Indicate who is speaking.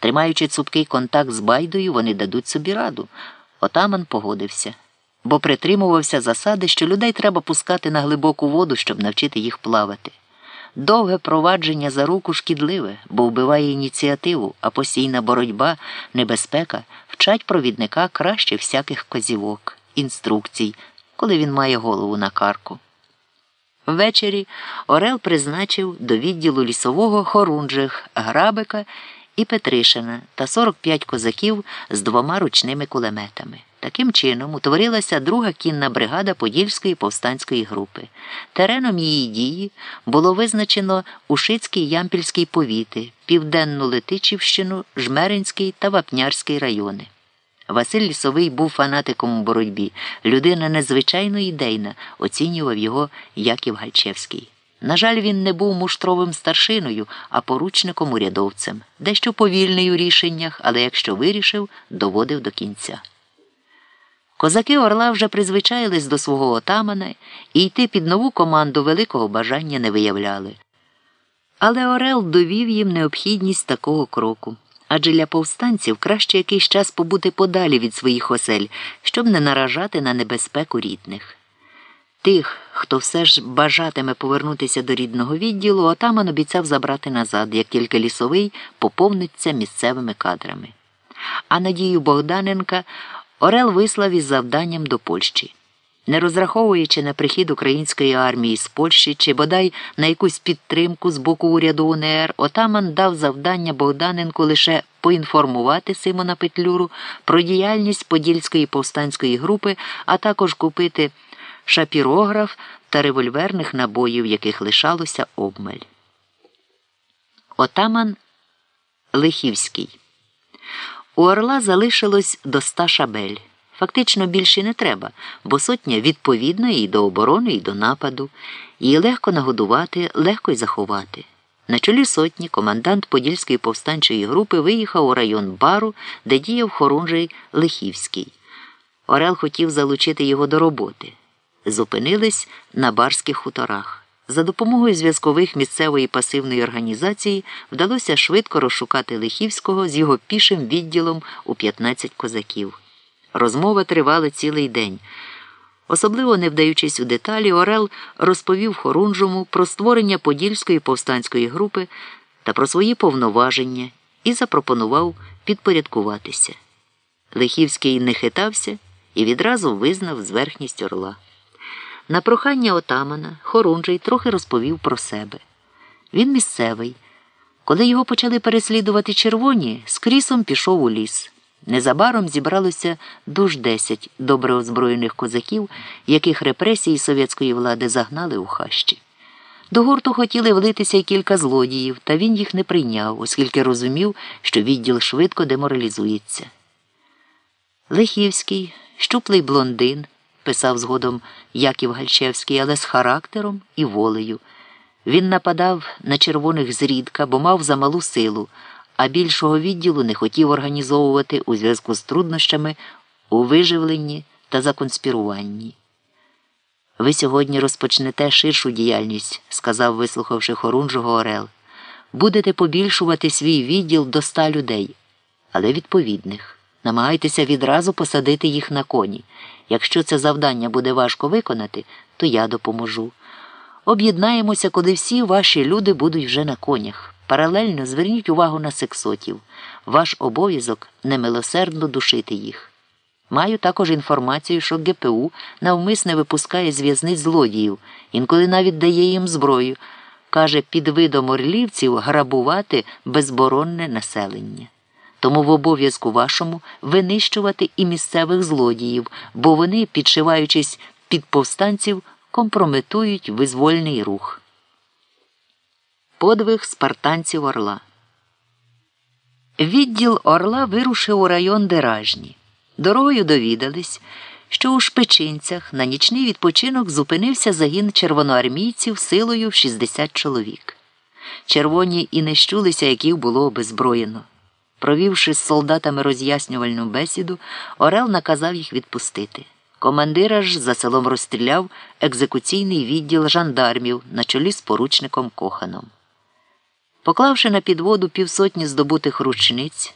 Speaker 1: Тримаючи цупкий контакт з байдою, вони дадуть собі раду. Отаман погодився, бо притримувався засади, що людей треба пускати на глибоку воду, щоб навчити їх плавати. Довге провадження за руку шкідливе, бо вбиває ініціативу, а постійна боротьба, небезпека вчать провідника краще всяких козівок, інструкцій, коли він має голову на карку. Ввечері Орел призначив до відділу лісового хорунжих Грабика і Петришина та 45 козаків з двома ручними кулеметами. Таким чином утворилася друга кінна бригада Подільської повстанської групи. Тереном її дії було визначено Ушицький Ямпільський повіти, Південну Летичівщину, Жмеринський та Вапнярський райони. Василь Лісовий був фанатиком у боротьбі, людина незвичайно ідейна, оцінював його Яків Гальчевський. На жаль, він не був муштровим старшиною, а поручником урядовцем, дещо повільний у рішеннях, але якщо вирішив, доводив до кінця. Козаки Орла вже призвичаїлись до свого отамана і йти під нову команду великого бажання не виявляли. Але Орел довів їм необхідність такого кроку. Адже для повстанців краще якийсь час побути подалі від своїх осель, щоб не наражати на небезпеку рідних. Тих, хто все ж бажатиме повернутися до рідного відділу, отаман обіцяв забрати назад, як тільки лісовий поповниться місцевими кадрами. А Надію Богданенка Орел вислав із завданням до Польщі. Не розраховуючи на прихід української армії з Польщі чи бодай на якусь підтримку з боку уряду УНР, отаман дав завдання Богданенку лише поінформувати Симона Петлюру про діяльність Подільської повстанської групи, а також купити шапірограф та револьверних набоїв, яких лишалося обмаль. Отаман Лихівський. У Орла залишилось до ста шабель. Фактично більше не треба, бо сотня відповідна і до оборони, і до нападу. Її легко нагодувати, легко й заховати. На чолі сотні командант Подільської повстанчої групи виїхав у район Бару, де діяв хорунжий Лихівський. Орел хотів залучити його до роботи. Зупинились на барських хуторах. За допомогою зв'язкових місцевої пасивної організації вдалося швидко розшукати Лихівського з його пішим відділом у 15 козаків. Розмова тривала цілий день. Особливо не вдаючись у деталі, Орел розповів Хорунжому про створення Подільської повстанської групи та про свої повноваження і запропонував підпорядкуватися. Лихівський не хитався і відразу визнав зверхність орла. На прохання отамана Хорунжий трохи розповів про себе. Він місцевий. Коли його почали переслідувати червоні, з крісом пішов у ліс. Незабаром зібралося дуж десять добре озброєних козаків, яких репресії совєтської влади загнали у хащі. До гурту хотіли влитися й кілька злодіїв, та він їх не прийняв, оскільки розумів, що відділ швидко деморалізується. Лихівський, щуплий блондин писав згодом Яків Гальчевський, але з характером і волею. Він нападав на червоних зрідка, бо мав замалу силу, а більшого відділу не хотів організовувати у зв'язку з труднощами у виживленні та законспіруванні. Ви сьогодні розпочнете ширшу діяльність, сказав, вислухавши Хорунжого Орел. Будете побільшувати свій відділ до ста людей, але відповідних. Намагайтеся відразу посадити їх на коні. Якщо це завдання буде важко виконати, то я допоможу. Об'єднаємося, коли всі ваші люди будуть вже на конях. Паралельно зверніть увагу на сексотів. Ваш обов'язок немилосердно душити їх. Маю також інформацію, що ГПУ навмисне випускає з в'язниць злодіїв, інколи навіть дає їм зброю. Каже, під видом орлівців грабувати безборонне населення. Тому в обов'язку вашому винищувати і місцевих злодіїв, бо вони, підшиваючись під повстанців, компрометують визвольний рух. Подвиг спартанців Орла. Відділ Орла вирушив у район Деражні. Дорогою довідались, що у Шпичинцях на нічний відпочинок зупинився загін червоноармійців силою в 60 чоловік. Червоні і не щулися, яких було обезброєно. Провівши з солдатами роз'яснювальну бесіду, Орел наказав їх відпустити. Командира ж за селом розстріляв екзекуційний відділ жандармів на чолі з поручником Коханом. Поклавши на підводу півсотні здобутих ручниць,